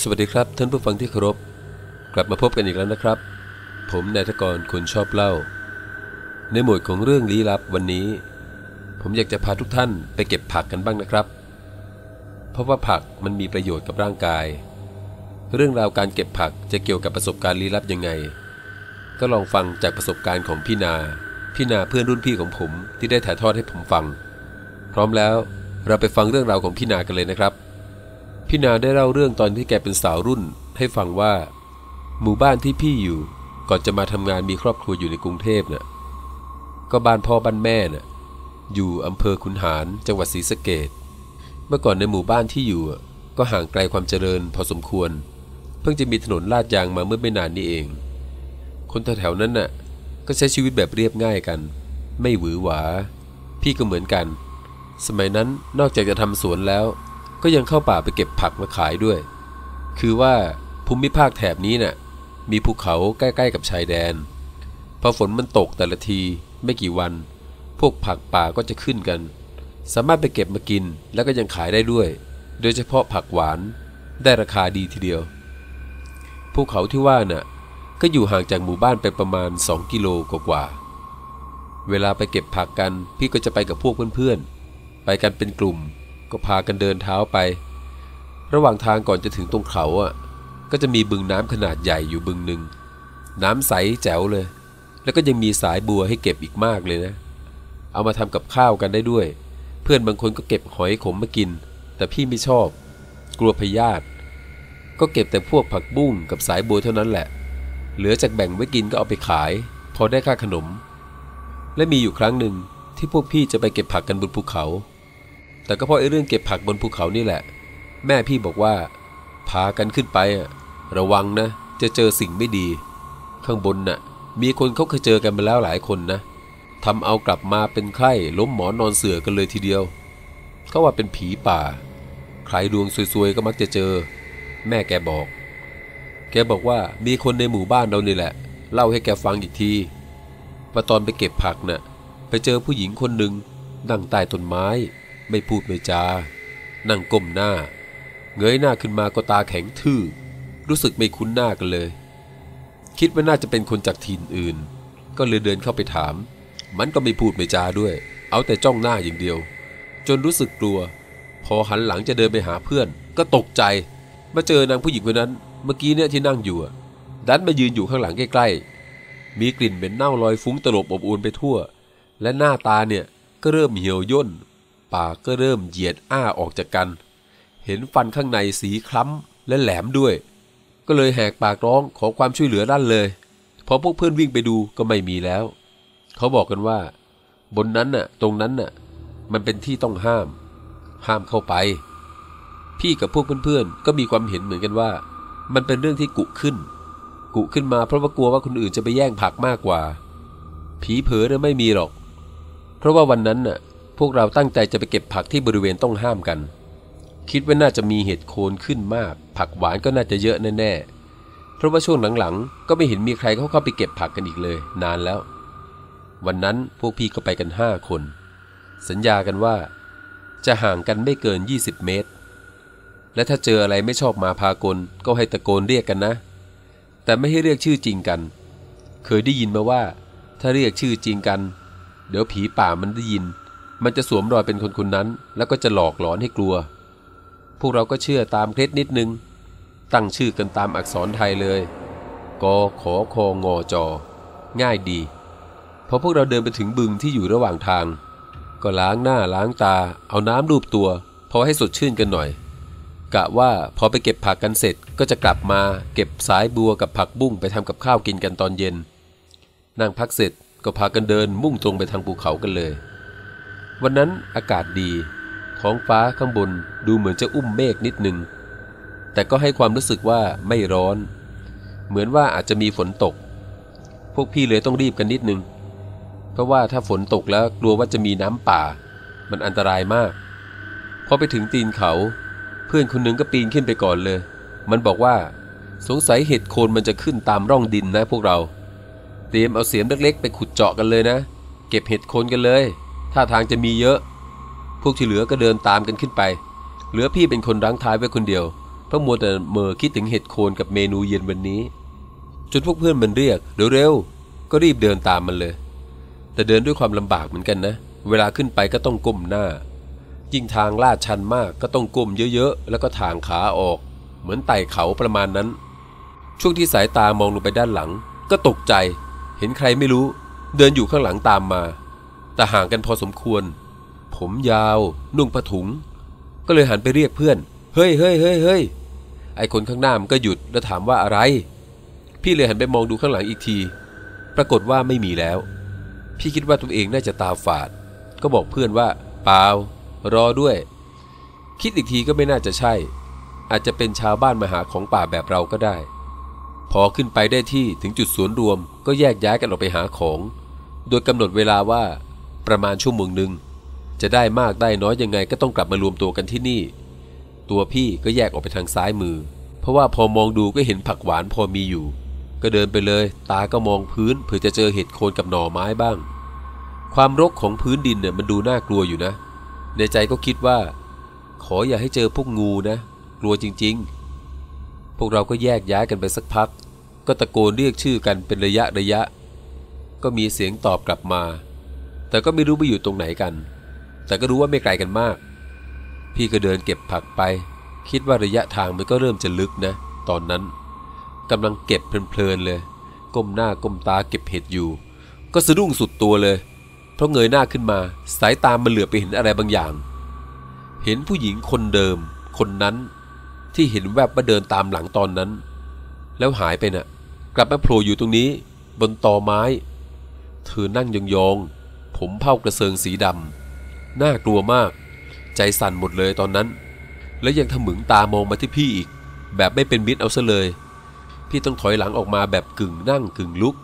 สวัสดีครับท่านผู้ฟังที่เคารพ กลับมาพบกันอีกแล้วนะครับ ผมนายทกรคนชอบเล่า ในหมวดของเรื่องลี้ลับวันนี้ ผมอยากจะพาทุกท่านไปเก็บผักกันบ้างนะครับ เพราะว่าผักมันมีประโยชน์กับร่างกาย เรื่องราวการเก็บผักจะเกี่ยวกับประสบการณ์ลี้ลับยังไง ก็ลองฟังจากประสบการณ์ของพี่นาพี่นาเพื่อนรุ่นพี่ของผมที่ได้ถ่ายทอดให้ผมฟัง พร้อมแล้วเราไปฟังเรื่องราวของพี่นากันเลยนะครับ พี่นาได้เล่าเรื่องตอนที่แกเป็นสาวรุ่น ให้ฟังว่า หมู่บ้านที่พี่อยู่ ก่อนจะมาทำงานมีครอบครัวอยู่ในกรุงเทพน่ะก็บ้านพ่อบ้านแม่น่ะอยู่อำเภอคุนหารจังหวัดศรีสะเกดเมื่อก่อนในหมู่บ้านที่อยู่ ก็ห่างไกลความเจริญพอสมควร เพิ่งจะมีถนนลาดยางมาเมื่อไม่นานนี้เอง คนแถวๆนั้นน่ะ ก็ใช้ชีวิตแบบเรียบง่ายกัน ไม่หวือหวา พี่ก็เหมือนกัน สมัยนั้นนอกจากจะทำสวนแล้ว ก็ยังเข้าป่าไปเก็บผักมาขายด้วย คือว่าภูมิภาคแถบนี้น่ะ มีภูเขาใกล้ๆกับชายแดน พอฝนมันตกแต่ละทีไม่กี่วัน พวกผักป่าก็จะขึ้นกัน สามารถไปเก็บมากินแล้วก็ยังขายได้ด้วย โดยเฉพาะผักหวานได้ราคาดีทีเดียว ภูเขาที่ว่าน่ะ ก็อยู่ห่างจากหมู่บ้านไปประมาณ 2 กิโลกว่า เวลาไปเก็บผักกัน พี่ก็จะไปกับพวกเพื่อนๆ ไปกันเป็นกลุ่ม ก็พากันเดินเท้าไป ระหว่างทางก่อนจะถึงตรงเขาอะ ก็จะมีบึงน้ำขนาดใหญ่อยู่บึงหนึ่ง น้ำใสแจ๋วเลย แล้วก็ยังมีสายบัวให้เก็บอีกมากเลยนะ เอามาทำกับข้าวกันได้ด้วย เพื่อนบางคนก็เก็บหอยขมมากิน แต่พี่ไม่ชอบ กลัวพยาธิก็เก็บแต่พวกผักบุ้งกับสายบัวเท่านั้นแหละ เหลือจากแบ่งไว้กินก็เอาไปขาย พอได้ค่าขนม และมีอยู่ครั้งหนึ่งที่พวกพี่จะไปเก็บผักกันบนภูเขา แต่ก็เพราะไอ้เรื่องเก็บผักบนภูเขานี่แหละ แม่พี่บอกว่า พากันขึ้นไปอะระวังนะ จะเจอสิ่งไม่ดี ข้างบนน่ะ มีคนเขาเคยเจอกันมาแล้วหลายคนนะทำเอากลับมาเป็นไข้ล้มหมอนนอนเสือกันเลยทีเดียว เขาว่าเป็นผีป่า ใครดวงซวยๆก็มักจะเจอ แม่แกบอก แกบอกว่ามีคนในหมู่บ้านเรานี่แหละ เล่าให้แกฟังอีกทีว่าตอนไปเก็บผักน่ะ ไปเจอผู้หญิงคนหนึ่งนั่งใต้ต้นไม้ ไม่พูดไม่จา นั่งก้มหน้า เงยหน้าขึ้นมาก็ตาแข็งทื่อ รู้สึกไม่คุ้นหน้ากันเลย คิดว่าน่าจะเป็นคนจากถิ่นอื่น ก็เลยเดินเข้าไปถาม มันก็ไม่พูดไม่จาด้วย เอาแต่จ้องหน้าอย่างเดียว จนรู้สึกกลัว พอหันหลังจะเดินไปหาเพื่อน ก็ตกใจ มาเจอนางผู้หญิงคนนั้น เมื่อกี้เนี่ยที่นั่งอยู่ดันมายืนอยู่ข้างหลังใกล้ๆ มีกลิ่นเหม็นเน่าลอยฟุ้งตลบอบอวนไปทั่ว และหน้าตาเนี่ยก็เริ่มเหี่ยวย่น ปากก็เริ่มเหยียดอ้าออกจากกัน เห็นฟันข้างในสีคล้ำและแหลมด้วย ก็เลยแหกปากร้องขอความช่วยเหลือด้านเลย พอพวกเพื่อนวิ่งไปดูก็ไม่มีแล้ว เขาบอกกันว่า บนนั้นน่ะ ตรงนั้นน่ะ มันเป็นที่ต้องห้าม ห้ามเข้าไป พี่กับพวกเพื่อนๆก็มีความเห็นเหมือนกันว่า มันเป็นเรื่องที่กุขึ้น กุขึ้นมาเพราะว่ากลัวว่าคนอื่นจะไปแย่งผักมากกว่า ผีเผลอเนี่ยไม่มีหรอก เพราะว่าวันนั้นน่ะ พวกเราตั้งใจจะไปเก็บผักที่บริเวณต้องห้ามกัน คิดว่าน่าจะมีเห็ดโคนขึ้นมาก ผักหวานก็น่าจะเยอะแน่ๆ เพราะว่าช่วงหลังๆ ก็ไม่เห็นมีใครเขาเข้าไปเก็บผักกันอีกเลย นานแล้ว วันนั้นพวกพี่ก็ไปกันห้าคน สัญญากันว่า จะห่างกันไม่เกิน 20 เมตร และถ้าเจออะไรไม่ชอบมาพากลก็ให้ตะโกนเรียกกันนะ แต่ไม่ให้เรียกชื่อจริงกัน เคยได้ยินมาว่า ถ้าเรียกชื่อจริงกัน เดี๋ยวผีป่ามันได้ยิน มันจะสวมรอยเป็นคนคนนั้น แล้วก็จะหลอกหลอนให้กลัว พวกเราก็เชื่อตามเคล็ดนิดนึง ตั้งชื่อกันตามอักษรไทยเลยกขอคองอจอ ง่ายดีพอพวกเราเดินไปถึงบึงที่อยู่ระหว่างทาง ก็ล้างหน้าล้างตา เอาน้ำลูบตัวพอให้สดชื่นกันหน่อย กะว่าพอไปเก็บผักกันเสร็จก็จะกลับมาเก็บสายบัวกับผักบุ้งไปทำกับข้าวกินกันตอนเย็น นั่งพักเสร็จก็พากันเดินมุ่งตรงไปทางภูเขากันเลย วันนั้นอากาศดีท้องฟ้าข้างบนดูเหมือนจะอุ้มเมฆนิดหนึ่ง แต่ก็ให้ความรู้สึกว่าไม่ร้อน เหมือนว่าอาจจะมีฝนตก พวกพี่เลยต้องรีบกันนิดนึง เพราะว่าถ้าฝนตกแล้วกลัวว่าจะมีน้ำป่า มันอันตรายมาก พอไปถึงตีนเขา เพื่อนคนหนึ่งก็ปีนขึ้นไปก่อนเลย มันบอกว่า สงสัยเห็ดโคนมันจะขึ้นตามร่องดินนะพวกเรา เตรียมเอาเสียมเล็กๆ ไปขุดเจาะกันเลยนะ เก็บเห็ดโคนกันเลย ท่าทางจะมีเยอะ พวกที่เหลือก็เดินตามกันขึ้นไป เหลือพี่เป็นคนรั้งท้ายไว้คนเดียวเพราะมัวแต่เมอคิดถึงเห็ดโคนกับเมนูเย็นวันนี้ จนพวกเพื่อนมันเรียกเร็วๆก็รีบเดินตามมันเลย แต่เดินด้วยความลำบากเหมือนกันนะ เวลาขึ้นไปก็ต้องก้มหน้า ยิ่งทางลาดชันมากก็ต้องก้มเยอะๆ แล้วก็ทางขาออก เหมือนไต่เขาประมาณนั้น ช่วงที่สายตามองลงไปด้านหลัง ก็ตกใจ เห็นใครไม่รู้ เดินอยู่ข้างหลังตามมา แต่ห่างกันพอสมควร ผมยาว นุ่งผ้าถุง ก็เลยหันไปเรียกเพื่อน เฮ้ยเฮ้ยเฮ้ยเฮ้ยไอคนข้างหน้ามันก็หยุดแล้วถามว่าอะไร พี่เลยหันไปมองดูข้างหลังอีกที ปรากฏว่าไม่มีแล้ว พี่คิดว่าตัวเองน่าจะตาฝาด ก็บอกเพื่อนว่า เปล่า รอด้วย คิดอีกทีก็ไม่น่าจะใช่ อาจจะเป็นชาวบ้านมาหาของป่าแบบเราก็ได้ พอขึ้นไปได้ที่ถึงจุดสวนรวม ก็แยกย้ายกันออกไปหาของ โดยกำหนดเวลาว่า ประมาณชั่วโมงหนึ่งจะได้มากได้น้อยยังไงก็ต้องกลับมารวมตัวกันที่นี่ ตัวพี่ก็แยกออกไปทางซ้ายมือ เพราะว่าพอมองดูก็เห็นผักหวานพอมีอยู่ ก็เดินไปเลย ตาก็มองพื้นเผื่อจะเจอเห็ดโคนกับหน่อไม้บ้าง ความรกของพื้นดินเนี่ยมันดูน่ากลัวอยู่นะ ในใจก็คิดว่า ขออย่าให้เจอพวกงูนะ กลัวจริง ๆ พวกเราก็แยกย้ายกันไปสักพัก ก็ตะโกนเรียกชื่อกันเป็นระยะระยะ ก็มีเสียงตอบกลับมา แต่ก็ไม่รู้ไปอยู่ตรงไหนกัน แต่ก็รู้ว่าไม่ไกลกันมาก พี่ก็เดินเก็บผักไป คิดว่าระยะทางมันก็เริ่มจะลึกนะ ตอนนั้นกำลังเก็บเพลินๆเลย ก้มหน้าก้มตาเก็บเห็ดอยู่ ก็สะดุ้งสุดตัวเลย เพราะเงยหน้าขึ้นมา สายตามันเหลือไปเห็นอะไรบางอย่าง เห็นผู้หญิงคนเดิม คนนั้นที่เห็นแวบว่าเดินตามหลังตอนนั้น แล้วหายไปน่ะ กลับมาโผล่อยู่ตรงนี้ บนตอไม้ เธอนั่งยองๆ ผมเผากระเซิงสีดำน่ากลัวมาก ใจสั่นหมดเลยตอนนั้น แล้วยังทมึงตามองมาที่พี่อีก แบบไม่เป็นมิตรเอาซะเลย พี่ต้องถอยหลังออกมาแบบกึ่งนั่งกึ่งลุก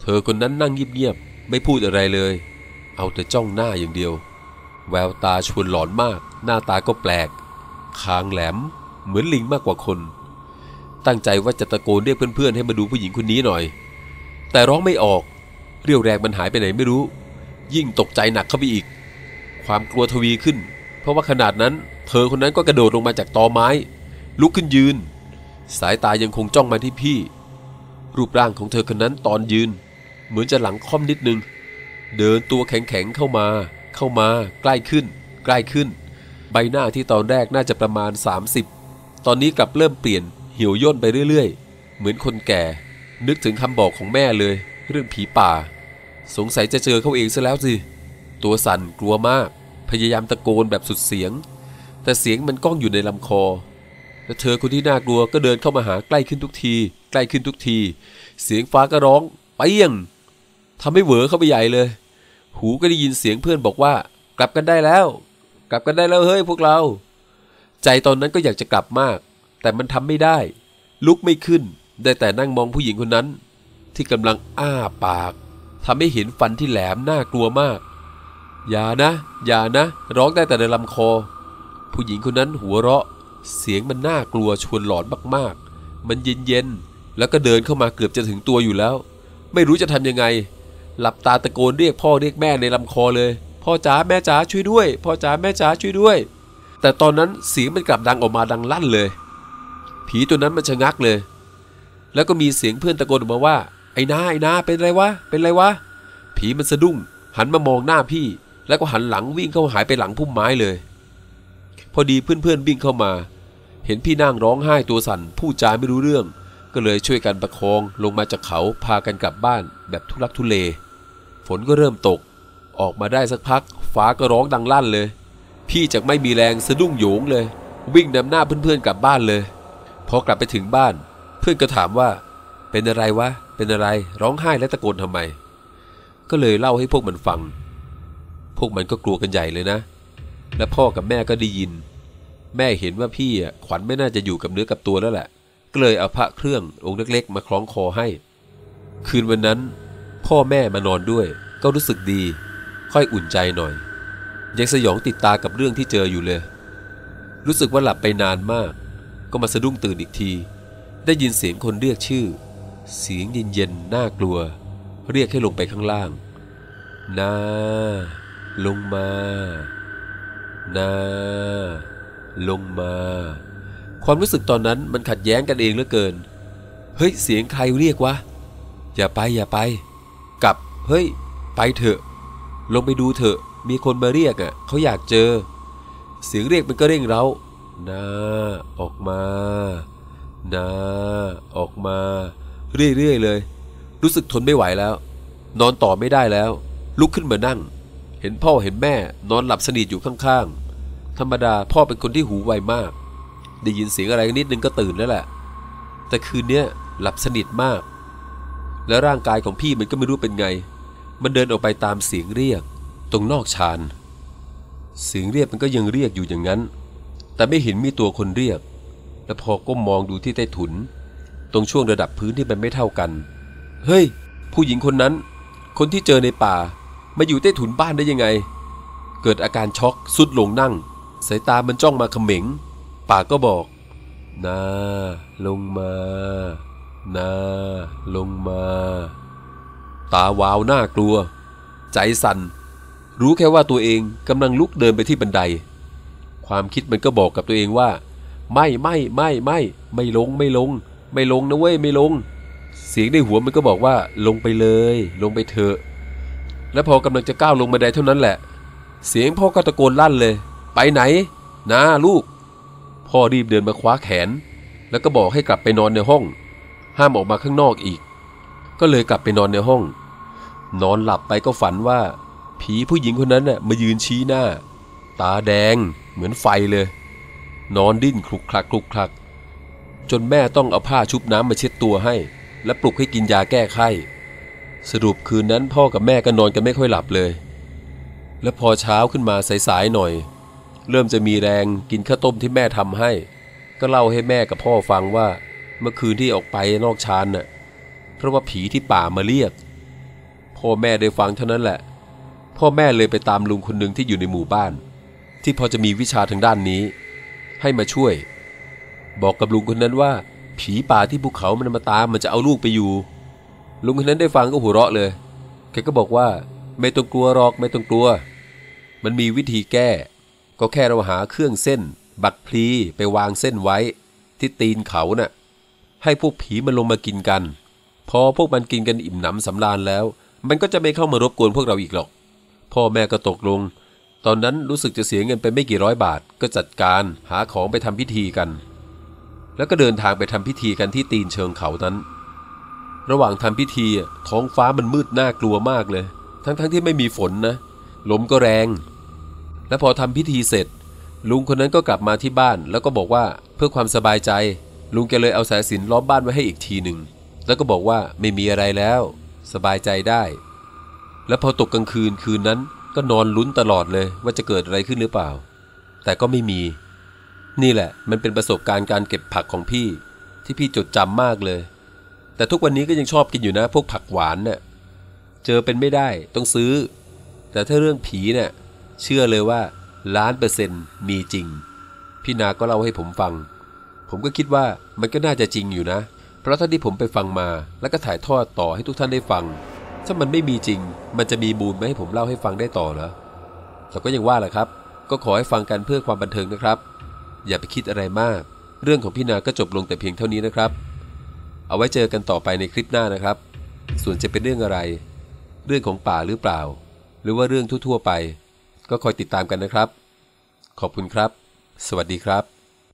เธอคนนั้นนั่งเงียบๆไม่พูดอะไรเลย เอาแต่จ้องหน้าอย่างเดียว แววตาชวนหลอนมาก หน้าตาก็แปลกคางแหลม เหมือนลิงมากกว่าคน ตั้งใจว่าจะตะโกนเรียกเพื่อนๆให้มาดูผู้หญิงคนนี้หน่อย แต่ร้องไม่ออก เรี่ยวแรงมันหายไปไหนไม่รู้ ยิ่งตกใจหนักเข้าไปอีก ความกลัวทวีขึ้น เพราะว่าขนาดนั้น เธอคนนั้นก็กระโดดลงมาจากตอไม้ ลุกขึ้นยืน สายตายังคงจ้องมาที่พี่ รูปร่างของเธอคนนั้นตอนยืน เหมือนจะหลังค่อมนิดนึง เดินตัวแข็งๆเข้ามา เข้ามา ใกล้ขึ้น ใกล้ขึ้น ใบหน้าที่ตอนแรกน่าจะประมาณ 30 ตอนนี้กลับเริ่มเปลี่ยนเหี่ยวย่นไปเรื่อยๆ เหมือนคนแก่ นึกถึงคำบอกของแม่เลย เรื่องผีป่า สงสัยจะเจอเขาเองซะแล้วสิ ตัวสั่นกลัวมาก พยายามตะโกนแบบสุดเสียง แต่เสียงมันก้องอยู่ในลำคอ และเธอคนที่น่ากลัวก็เดินเข้ามาหาใกล้ขึ้นทุกที ใกล้ขึ้นทุกที เสียงฟ้าก็ร้องเปี้ยงทำให้เหวอเข้าไปใหญ่เลย หูก็ได้ยินเสียงเพื่อนบอกว่า กลับกันได้แล้ว กลับกันได้แล้วเฮ้ยพวกเรา ใจตอนนั้นก็อยากจะกลับมาก แต่มันทำไม่ได้ ลุกไม่ขึ้น ได้แต่นั่งมองผู้หญิงคนนั้น ที่กำลังอ้าปาก ทำให้เห็นฟันที่แหลมน่ากลัวมาก อย่านะ อย่านะ ร้องได้แต่ในลำคอ ผู้หญิงคนนั้นหัวเราะ เสียงมันน่ากลัวชวนหลอนมากๆ มันเย็นๆ แล้วก็เดินเข้ามาเกือบจะถึงตัวอยู่แล้ว ไม่รู้จะทำยังไง หลับตาตะโกนเรียกพ่อเรียกแม่ในลำคอเลย พ่อจ๋าแม่จ๋าช่วยด้วย พ่อจ๋าแม่จ๋าช่วยด้วย แต่ตอนนั้นเสียงมันกลับดังออกมาดังลั่นเลย ผีตัวนั้นมันชะงักเลย แล้วก็มีเสียงเพื่อนตะโกนออกมาว่า ไอ้นาไอ้นาเป็นไรวะ เป็นไรวะ ผีมันสะดุ้ง หันมามองหน้าพี่ แล้วก็หันหลังวิ่งเข้าหายไปหลังพุ่มไม้เลย พอดีเพื่อนๆวิ่งเข้ามา เห็นพี่นั่งร้องไห้ตัวสั่นพูดจาไม่รู้เรื่อง ก็เลยช่วยกันประคองลงมาจากเขาพากันกลับบ้าน แบบทุลักทุเล ฝนก็เริ่มตก ออกมาได้สักพัก ฟ้าก็ร้องดังลั่นเลย พี่จากไม่มีแรงสะดุ้งโหยงเลย วิ่งนำหน้าเพื่อนๆกลับบ้านเลย พอกลับไปถึงบ้าน เพื่อนก็ถามว่า เป็นอะไรวะ เป็นอะไรร้องไห้และตะโกนทำไม ก็เลยเล่าให้พวกมันฟัง พวกมันก็กลัวกันใหญ่เลยนะ และพ่อกับแม่ก็ได้ยิน แม่เห็นว่าพี่อะขวัญไม่น่าจะอยู่กับเนื้อกับตัวแล้วแหละ ก็เลยเอาพระเครื่ององค์เล็กๆ มาคล้องคอให้ คืนวันนั้น พ่อแม่มานอนด้วย ก็รู้สึกดี ค่อยอุ่นใจหน่อย ยังสยองติดตากับเรื่องที่เจออยู่เลย รู้สึกว่าหลับไปนานมาก ก็มาสะดุ้งตื่นอีกที ได้ยินเสียงคนเรียกชื่อ เสียงเย็นๆน่ากลัว เรียกให้ลงไปข้างล่าง นาลงมา นาลงมา ความรู้สึกตอนนั้นมันขัดแย้งกันเองเหลือเกิน เฮ้ยเสียงใครเรียกวะ อย่าไปอย่าไป กลับ เฮ้ย ไปเถอะ ลงไปดูเถอะ มีคนมาเรียกอะ เขาอยากเจอ เสียงเรียกมันก็เร่งเร้า นา ออกมา นา ออกมา เรื่อยๆเลย รู้สึกทนไม่ไหวแล้ว นอนต่อไม่ได้แล้ว ลุกขึ้นมานั่ง เห็นพ่อเห็นแม่ นอนหลับสนิทอยู่ข้างๆ ธรรมดาพ่อเป็นคนที่หูไวมาก ได้ยินเสียงอะไรนิดนึงก็ตื่นแล้วแหละ แต่คืนเนี้ยหลับสนิทมาก แล้วร่างกายของพี่มันก็ไม่รู้เป็นไง มันเดินออกไปตามเสียงเรียก ตรงนอกชานเสียงเรียกมันก็ยังเรียกอยู่อย่างนั้น แต่ไม่เห็นมีตัวคนเรียก และพอก้มมองดูที่ใต้ถุน ตรงช่วงระดับพื้นที่มันไม่เท่ากัน เฮ้ย ผู้หญิงคนนั้น คนที่เจอในป่า มาอยู่ใต้ถุนบ้านได้ยังไง เกิดอาการช็อกสุดลงนั่ง สายตามันจ้องมาเขม็ง ปากก็บอกนาลงมานาลงมา ตาวาวน่ากลัว ใจสั่น รู้แค่ว่าตัวเองกำลังลุกเดินไปที่บันได ความคิดมันก็บอกกับตัวเองว่า ไม่ไม่ไม่ไม่ไม่ลงไม่ลง ไม่ลงนะเว้ยไม่ลง เสียงในหัวมันก็บอกว่าลงไปเลย ลงไปเถอะและพอกำลังจะก้าวลงบันไดเท่านั้นแหละ เสียงพ่อก็ตะโกนลั่นเลย ไปไหน นะลูก พ่อรีบเดินมาคว้าแขน แล้วก็บอกให้กลับไปนอนในห้อง ห้ามออกมาข้างนอกอีก ก็เลยกลับไปนอนในห้อง นอนหลับไปก็ฝันว่า ผีผู้หญิงคนนั้นน่ะมายืนชี้หน้า ตาแดงเหมือนไฟเลย นอนดิ้นคลุกคลักคลุกคลัก จนแม่ต้องเอาผ้าชุบน้ำมาเช็ดตัวให้ และปลุกให้กินยาแก้ไข้ สรุปคืนนั้นพ่อกับแม่ก็นอนกันไม่ค่อยหลับเลย และพอเช้าขึ้นมาสายๆหน่อย เริ่มจะมีแรงกินข้าวต้มที่แม่ทำให้ ก็เล่าให้แม่กับพ่อฟังว่า เมื่อคืนที่ออกไปนอกชานน่ะเพราะว่าผีที่ป่ามาเรียก พ่อแม่ได้ฟังเท่านั้นแหละ พ่อแม่เลยไปตามลุงคนหนึ่งที่อยู่ในหมู่บ้าน ที่พอจะมีวิชาทางด้านนี้ ให้มาช่วย บอกกับลุงคนนั้นว่า ผีป่าที่ภูเขามันมาตามมันจะเอาลูกไปอยู่ ลุงคนนั้นได้ฟังก็หัวเราะเลยแกก็บอกว่าไม่ต้องกลัวหรอกไม่ต้องกลัว มันมีวิธีแก้ ก็แค่เราหาเครื่องเส้น บักพลีไปวางเส้นไว้ ที่ตีนเขาน่ะ ให้พวกผีมันลงมากินกัน พอพวกมันกินกันอิ่มหนำสำราญแล้ว มันก็จะไม่เข้ามารบกวนพวกเราอีกหรอก พ่อแม่ก็ตกลง ตอนนั้นรู้สึกจะเสียเงินไปไม่กี่ร้อยบาทก็จัดการหาของไปทำพิธีกัน แล้วก็เดินทางไปทำพิธีกันที่ตีนเชิงเขานั้น ระหว่างทำพิธีท้องฟ้ามันมืดน่ากลัวมากเลย ทั้งๆทที่ไม่มีฝนนะ ลมก็แรง และพอทำพิธีเสร็จ ลุงคนนั้นก็กลับมาที่บ้าน แล้วก็บอกว่าเพื่อความสบายใจ ลุงแกเลยเอาสายสินล้อมบ้านไว้ให้อีกทีหนึ่ง แล้วก็บอกว่าไม่มีอะไรแล้ว สบายใจได้ แล้วพอตกกลางคืนคืนนั้นก็นอนลุ้นตลอดเลยว่าจะเกิดอะไรขึ้นหรือเปล่า แต่ก็ไม่มี นี่แหละ มันเป็นประสบการณ์การเก็บผักของพี่ ที่พี่จดจำมากเลย แต่ทุกวันนี้ก็ยังชอบกินอยู่นะ พวกผักหวานเนี่ยเจอเป็นไม่ได้ต้องซื้อ แต่ถ้าเรื่องผีเนี่ยเชื่อเลยว่าล้านเปอร์เซ็นต์มีจริง พี่นาก็เล่าให้ผมฟัง ผมก็คิดว่ามันก็น่าจะจริงอยู่นะ เพราะท่านที่ผมไปฟังมา แล้วก็ถ่ายทอดต่อให้ทุกท่านได้ฟัง ถ้ามันไม่มีจริง มันจะมีมูลไหมให้ผมเล่าให้ฟังได้ต่อเหรอแต่ก็ยังว่าแหละครับ ก็ขอให้ฟังกันเพื่อความบันเทิงนะครับ อย่าไปคิดอะไรมาก เรื่องของพี่นาก็จบลงแต่เพียงเท่านี้นะครับ เอาไว้เจอกันต่อไปในคลิปหน้านะครับ ส่วนจะเป็นเรื่องอะไร เรื่องของป่าหรือเปล่า หรือว่าเรื่องทั่วๆไป ก็คอยติดตามกันนะครับ ขอบคุณครับ สวัสดีครับ